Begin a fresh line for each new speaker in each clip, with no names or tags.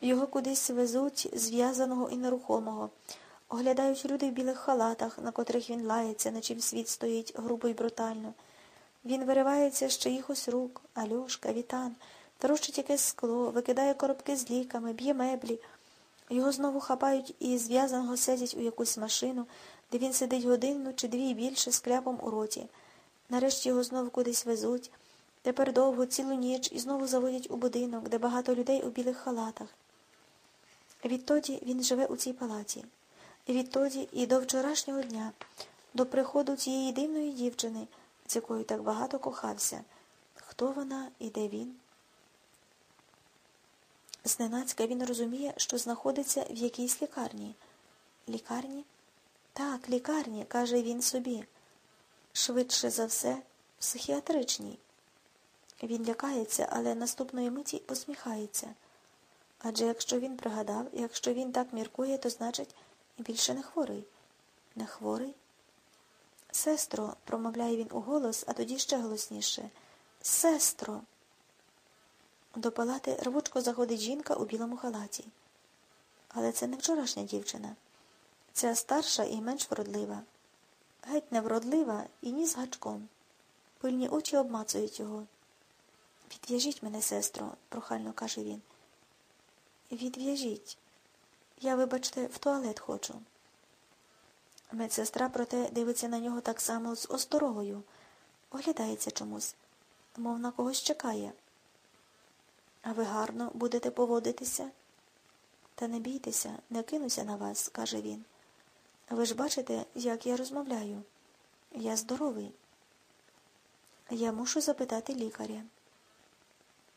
Його кудись везуть, зв'язаного і нерухомого. Оглядають люди в білих халатах, на котрих він лається, на чим світ стоїть грубо й брутально. Він виривається з чиїхось рук, Альошка, Вітан, трощить якесь скло, викидає коробки з ліками, б'є меблі. Його знову хапають і зв'язаного сядять у якусь машину, де він сидить годину чи дві більше з кляпом у роті. Нарешті його знову кудись везуть. Тепер довго, цілу ніч і знову заводять у будинок, де багато людей у білих халатах. Відтоді він живе у цій палаті. Відтоді і до вчорашнього дня, до приходу цієї дивної дівчини, з якою так багато кохався. Хто вона і де він? Зненацька він розуміє, що знаходиться в якійсь лікарні. Лікарні? Так, лікарні, каже він собі. Швидше за все, психіатричній. Він лякається, але наступної миті посміхається. Адже якщо він пригадав, якщо він так міркує, то значить більше не хворий. Не хворий? Сестро, промовляє він у голос, а тоді ще голосніше. Сестро. До палати рвучко заходить жінка у білому халаті. Але це не вчорашня дівчина. Ця старша і менш вродлива. Геть невродлива і ні з гачком. Пильні очі обмацують його. Відв'яжіть мене, сестро, прохально каже він. Відв'яжіть. Я, вибачте, в туалет хочу. Медсестра, проте, дивиться на нього так само з осторогою, оглядається чомусь, мов на когось чекає. А ви гарно будете поводитися? Та не бійтеся, не кинуся на вас, каже він. Ви ж бачите, як я розмовляю. Я здоровий. Я мушу запитати лікаря.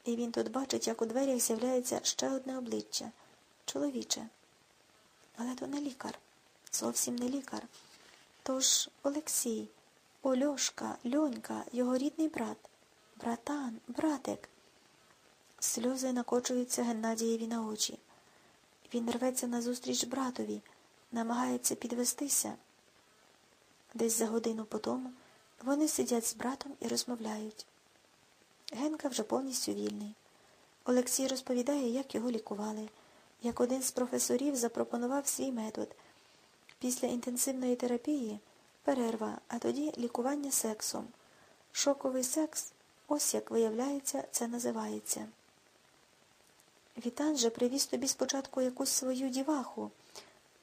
І він тут бачить, як у дверях з'являється ще одне обличчя чоловіче. Але то не лікар, зовсім не лікар. Тож Олексій, Ольошка, Льонька, його рідний брат, братан, братик. Сльози накочуються Геннадієві на очі. Він рветься назустріч братові, намагається підвестися. Десь за годину по тому вони сидять з братом і розмовляють. Генка вже повністю вільний. Олексій розповідає, як його лікували, як один з професорів запропонував свій метод. Після інтенсивної терапії перерва, а тоді лікування сексом. Шоковий секс, ось як виявляється, це називається. Вітан же привіз тобі спочатку якусь свою діваху,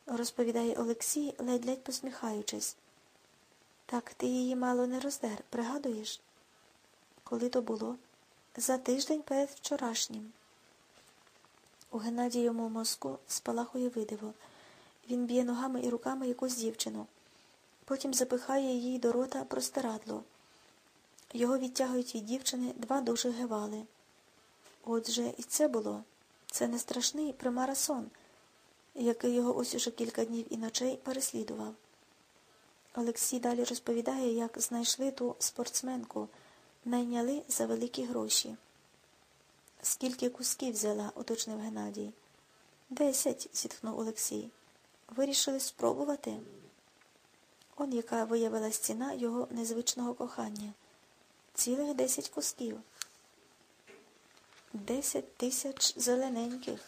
розповідає Олексій, ледь-ледь посміхаючись. Так ти її мало не роздер, пригадуєш? Коли то було? За тиждень перед вчорашнім. У Геннадієвому мозку спалахує видиво. Він б'є ногами і руками якусь дівчину. Потім запихає її до рота простирадло. Його відтягують від дівчини два дуже гевали. Отже, і це було. Це не страшний примара сон, який його ось уже кілька днів і ночей переслідував. Олексій далі розповідає, як знайшли ту спортсменку, найняли за великі гроші. Скільки кусків взяла, уточнив Геннадій. Десять, зітхнув Олексій. Вирішили спробувати. Он яка виявилась ціна його незвичного кохання. Цілих десять кусків. Десять тисяч зелененьких.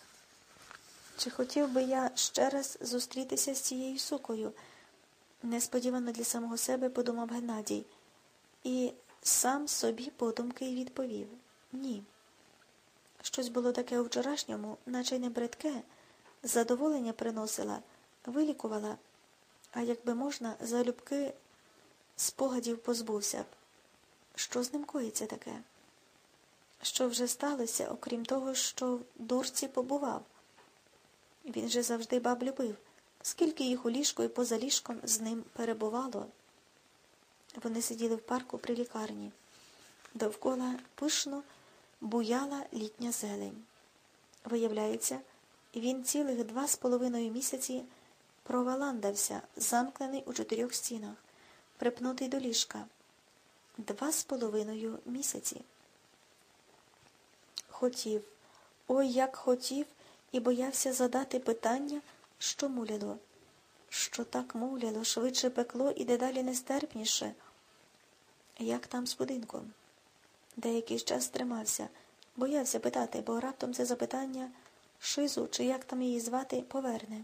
Чи хотів би я ще раз зустрітися з цією сукою? Несподівано для самого себе подумав Геннадій. І сам собі подумки й відповів ні. Щось було таке у вчорашньому, наче й не бредке, задоволення приносила, вилікувала, а якби можна, залюбки спогадів позбувся б. Що з ним коїться таке? Що вже сталося, окрім того, що в дурці побував? Він же завжди баб любив, скільки їх у ліжку і поза ліжком з ним перебувало. Вони сиділи в парку при лікарні. Довкола пишно буяла літня зелень. Виявляється, він цілих два з половиною місяці проваландався, замкнений у чотирьох стінах, припнутий до ліжка. Два з половиною місяці. Хотів, ой, як хотів, і боявся задати питання, що муляло. Що так мовляло, швидше пекло і дедалі нестерпніше. Як там з будинком? Деякий час тримався, боявся питати, бо раптом це запитання Шизу, чи як там її звати, поверне.